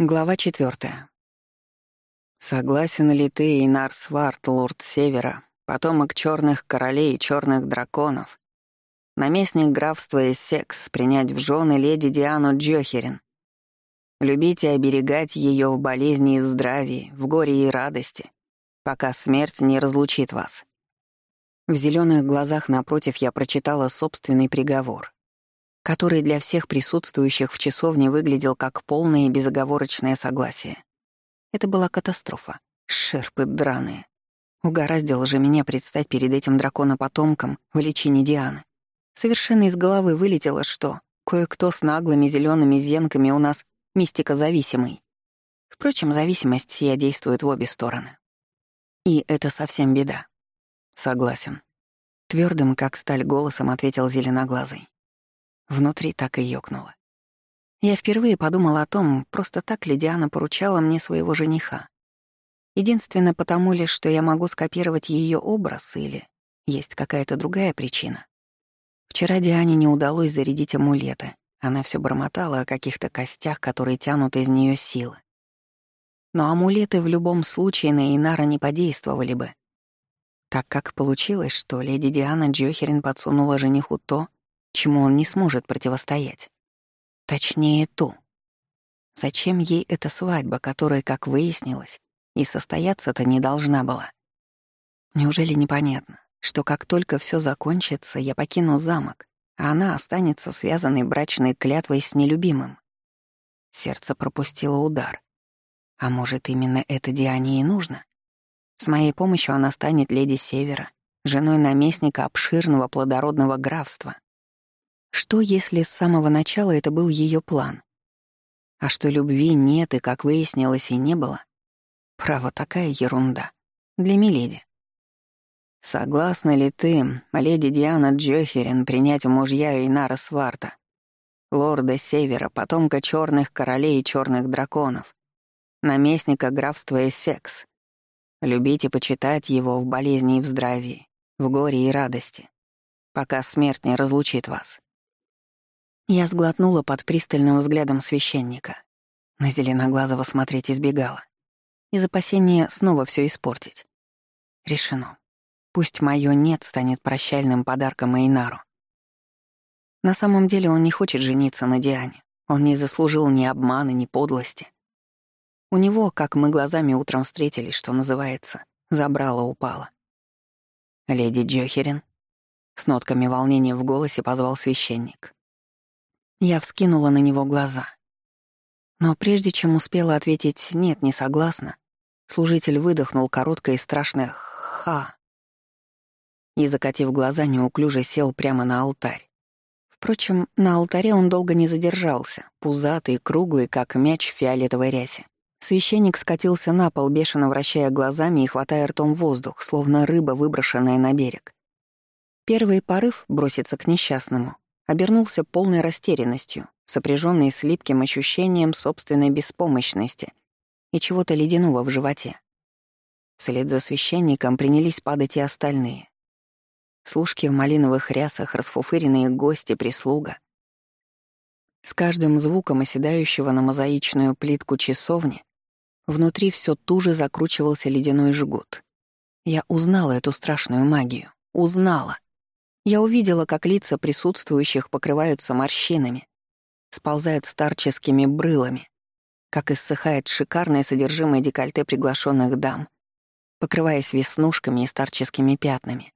Глава четвертая. Согласен ли ты, Инар Сварт, лорд Севера, потомок черных королей и черных драконов, наместник графства Эссекс, принять в жены леди Диану Джохерин, любить и оберегать ее в болезни и в здравии, в горе и радости, пока смерть не разлучит вас? В зеленых глазах напротив я прочитала собственный приговор — который для всех присутствующих в часовне выглядел как полное и безоговорочное согласие. Это была катастрофа. Шерпы драные. Угораздило же меня предстать перед этим драконопотомком в личине Дианы. Совершенно из головы вылетело, что кое-кто с наглыми зелеными зенками у нас мистика зависимый. Впрочем, зависимость сия действует в обе стороны. И это совсем беда. Согласен. Твердым, как сталь, голосом ответил зеленоглазый. Внутри так и ёкнуло. Я впервые подумала о том, просто так ли Диана поручала мне своего жениха. Единственное потому лишь, что я могу скопировать ее образ или есть какая-то другая причина. Вчера Диане не удалось зарядить амулеты. Она все бормотала о каких-то костях, которые тянут из нее силы. Но амулеты в любом случае на Инара не подействовали бы. Так как получилось, что леди Диана Джохерин подсунула жениху то, чему он не сможет противостоять. Точнее, ту. Зачем ей эта свадьба, которая, как выяснилось, и состояться-то не должна была? Неужели непонятно, что как только все закончится, я покину замок, а она останется связанной брачной клятвой с нелюбимым? Сердце пропустило удар. А может, именно это Диане и нужно? С моей помощью она станет леди Севера, женой наместника обширного плодородного графства, что, если с самого начала это был ее план? А что любви нет и, как выяснилось, и не было? Право, такая ерунда. Для Миледи. Согласна ли ты, леди Диана Джохерин, принять мужья Инара Сварта, лорда Севера, потомка черных королей и черных драконов, наместника графства Эссекс, любить и почитать его в болезни и в здравии, в горе и радости, пока смерть не разлучит вас? Я сглотнула под пристальным взглядом священника. На Зеленоглазого смотреть избегала. Из опасения снова все испортить. Решено. Пусть моё «нет» станет прощальным подарком Эйнару. На самом деле он не хочет жениться на Диане. Он не заслужил ни обмана, ни подлости. У него, как мы глазами утром встретились, что называется, забрало упало. «Леди Джохерин?» С нотками волнения в голосе позвал священник. Я вскинула на него глаза. Но прежде чем успела ответить «нет, не согласна», служитель выдохнул короткое и страшное «ха». И, закатив глаза, неуклюже сел прямо на алтарь. Впрочем, на алтаре он долго не задержался, пузатый круглый, как мяч в фиолетовой рясе. Священник скатился на пол, бешено вращая глазами и хватая ртом воздух, словно рыба, выброшенная на берег. Первый порыв — броситься к несчастному, обернулся полной растерянностью, сопряженной с липким ощущением собственной беспомощности и чего-то ледяного в животе. Вслед за священником принялись падать и остальные. Служки в малиновых рясах, расфуфыренные гости, прислуга. С каждым звуком оседающего на мозаичную плитку часовни внутри все туже закручивался ледяной жгут. Я узнала эту страшную магию. Узнала. Я увидела, как лица присутствующих покрываются морщинами, сползают старческими брылами, как иссыхает шикарное содержимое декольте приглашенных дам, покрываясь веснушками и старческими пятнами.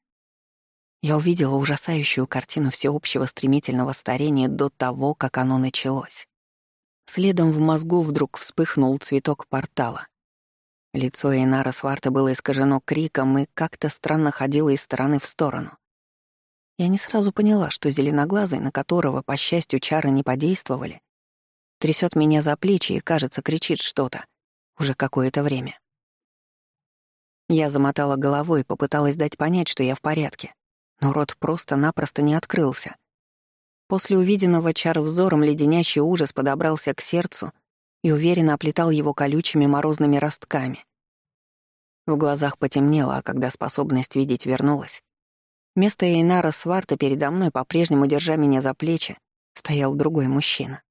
Я увидела ужасающую картину всеобщего стремительного старения до того, как оно началось. Следом в мозгу вдруг вспыхнул цветок портала. Лицо Эйнара Сварта было искажено криком и как-то странно ходило из стороны в сторону. Я не сразу поняла, что зеленоглазый, на которого, по счастью, чары не подействовали, трясет меня за плечи и, кажется, кричит что-то. Уже какое-то время. Я замотала головой и попыталась дать понять, что я в порядке. Но рот просто-напросто не открылся. После увиденного чар взором леденящий ужас подобрался к сердцу и уверенно оплетал его колючими морозными ростками. В глазах потемнело, а когда способность видеть вернулась, Вместо Эйнара Сварта передо мной, по-прежнему держа меня за плечи, стоял другой мужчина.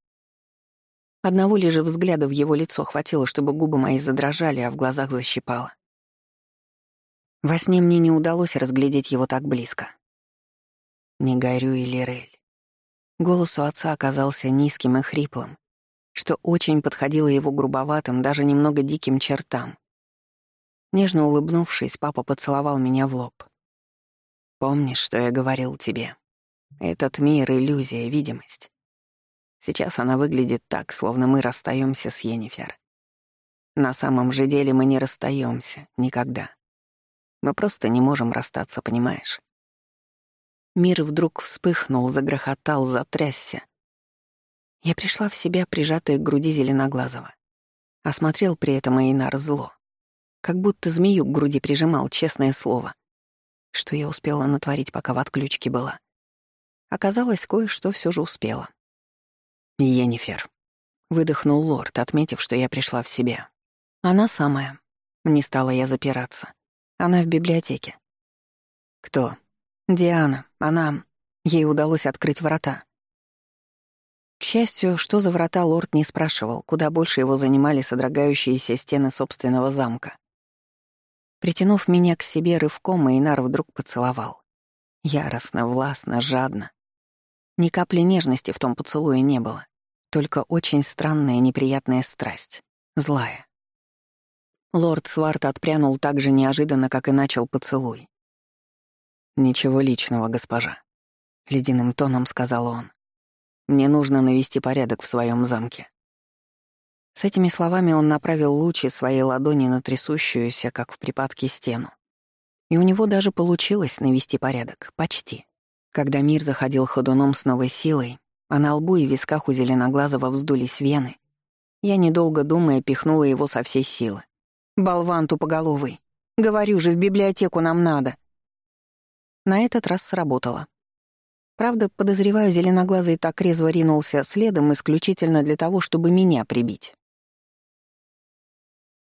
Одного лишь взгляда в его лицо хватило, чтобы губы мои задрожали, а в глазах защипало. Во сне мне не удалось разглядеть его так близко. Не горю и Лирель. Голос у отца оказался низким и хриплым, что очень подходило его грубоватым, даже немного диким чертам. Нежно улыбнувшись, папа поцеловал меня в лоб. «Помнишь, что я говорил тебе? Этот мир — иллюзия, видимость. Сейчас она выглядит так, словно мы расстаемся с Йеннифер. На самом же деле мы не расстаемся никогда. Мы просто не можем расстаться, понимаешь? Мир вдруг вспыхнул, загрохотал, затрясся. Я пришла в себя, прижатая к груди Зеленоглазого. Осмотрел при этом Эйнар зло. Как будто змею к груди прижимал, честное слово. Что я успела натворить, пока в отключке была. Оказалось, кое-что все же успела. «Йеннифер», — выдохнул лорд, отметив, что я пришла в себя. «Она самая». Не стала я запираться. Она в библиотеке. «Кто?» «Диана. Она... Ей удалось открыть врата». К счастью, что за врата лорд не спрашивал, куда больше его занимали содрогающиеся стены собственного замка. Притянув меня к себе рывком, Эйнар вдруг поцеловал. Яростно, властно, жадно. Ни капли нежности в том поцелуе не было. Только очень странная неприятная страсть. Злая. Лорд Сварт отпрянул так же неожиданно, как и начал поцелуй. «Ничего личного, госпожа», — ледяным тоном сказал он. «Мне нужно навести порядок в своем замке». С этими словами он направил лучи своей ладони на трясущуюся, как в припадке, стену. И у него даже получилось навести порядок, почти. Когда мир заходил ходуном с новой силой, а на лбу и висках у зеленоглазого вздулись вены, я, недолго думая, пихнула его со всей силы. «Болван тупоголовый! Говорю же, в библиотеку нам надо!» На этот раз сработало. Правда, подозреваю, зеленоглазый так резво ринулся следом исключительно для того, чтобы меня прибить.